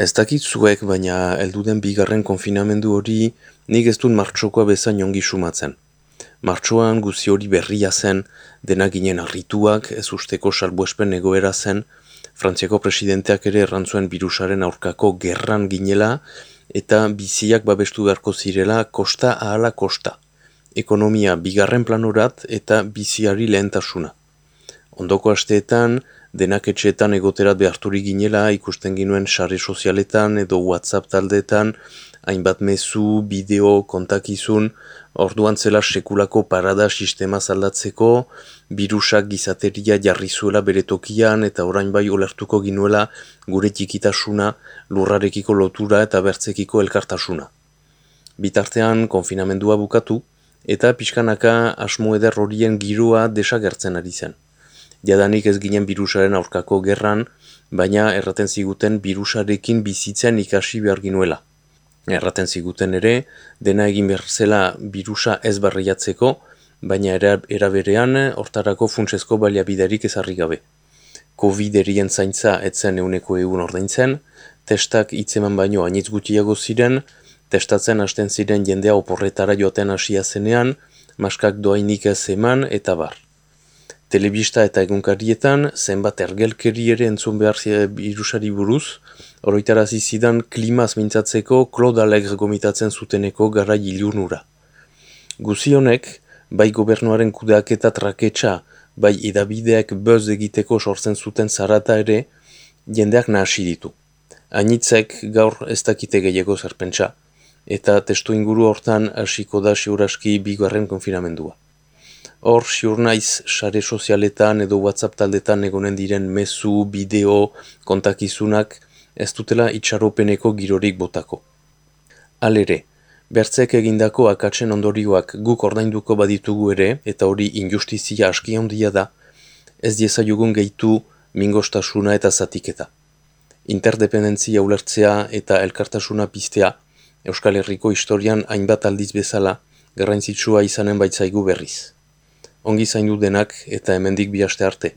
Ez dakit zuek, baina elduden bigarren konfinamendu hori nik ez dut martxokoa bezain ongi sumatzen. Martxoan guzi hori berria zen, dena ginen arrituak, ez usteko salbuespen egoera zen, Frantziako presidenteak ere errantzuen birusaren aurkako gerran ginela, eta biziak babestu beharko zirela kosta ahala kosta. Ekonomia bigarren planorat eta biziari lehentasuna. Ondoko asteetan, denak etxeetan egoterat beharturik ginela ikusten ginuen sare sozialetan edo whatsapp taldeetan, hainbat mezu, bideo, kontakizun, orduan zela sekulako parada sistema zaldatzeko, birusak gizateria jarri zuela bere tokian eta orain bai olertuko ginuela gure txikitasuna, lurrarekiko lotura eta bertzekiko elkartasuna. Bitartean konfinamendua bukatu, eta pixkanaka asmo eder horien girua desagertzen ari zen jadanik ez ginen birusaren aurkako gerran, baina erraten ziguten birusarekin bizitzen ikasi behar ginuela. Erraten ziguten ere, dena egin behar zela birusa ez barriatzeko, baina eraberean hortarako funtsezko baliabiderik ezarri gabe. Covid-erien zaintza etzen euneko egun ordaintzen, testak itzeman baino hainitz gutiago ziren, testatzen hasten ziren jendea oporretara joaten hasia zenean, maskak doainik ez eman eta bar telebista eta egunkarietan zenbat ergelkeri ere entzun behar virusari buruz, oroitarazi zidan klimaz mintzatzeko Claude Alegre gomitatzen zuteneko gara ilunura. Guzi honek, bai gobernuaren kudeak eta traketsa, bai edabideak böz egiteko sortzen zuten zarata ere, jendeak nahasi ditu. Ainitzek gaur ez dakite gehiago zerpentsa, eta testu inguru hortan hasiko da siuraski bigarren konfinamendua. Hor, siur naiz, sare sozialetan edo WhatsApp taldetan egonen diren mezu, bideo, kontakizunak, ez dutela itxaropeneko girorik botako. Alere, bertzek egindako akatzen ondorioak guk ordainduko baditugu ere, eta hori injustizia aski handia da, ez dieza jugun gehitu mingostasuna eta zatiketa. Interdependentzia ulertzea eta elkartasuna piztea, Euskal Herriko historian hainbat aldiz bezala, garrantzitsua izanen baitzaigu berriz ongi zaindu denak eta hemendik bi arte.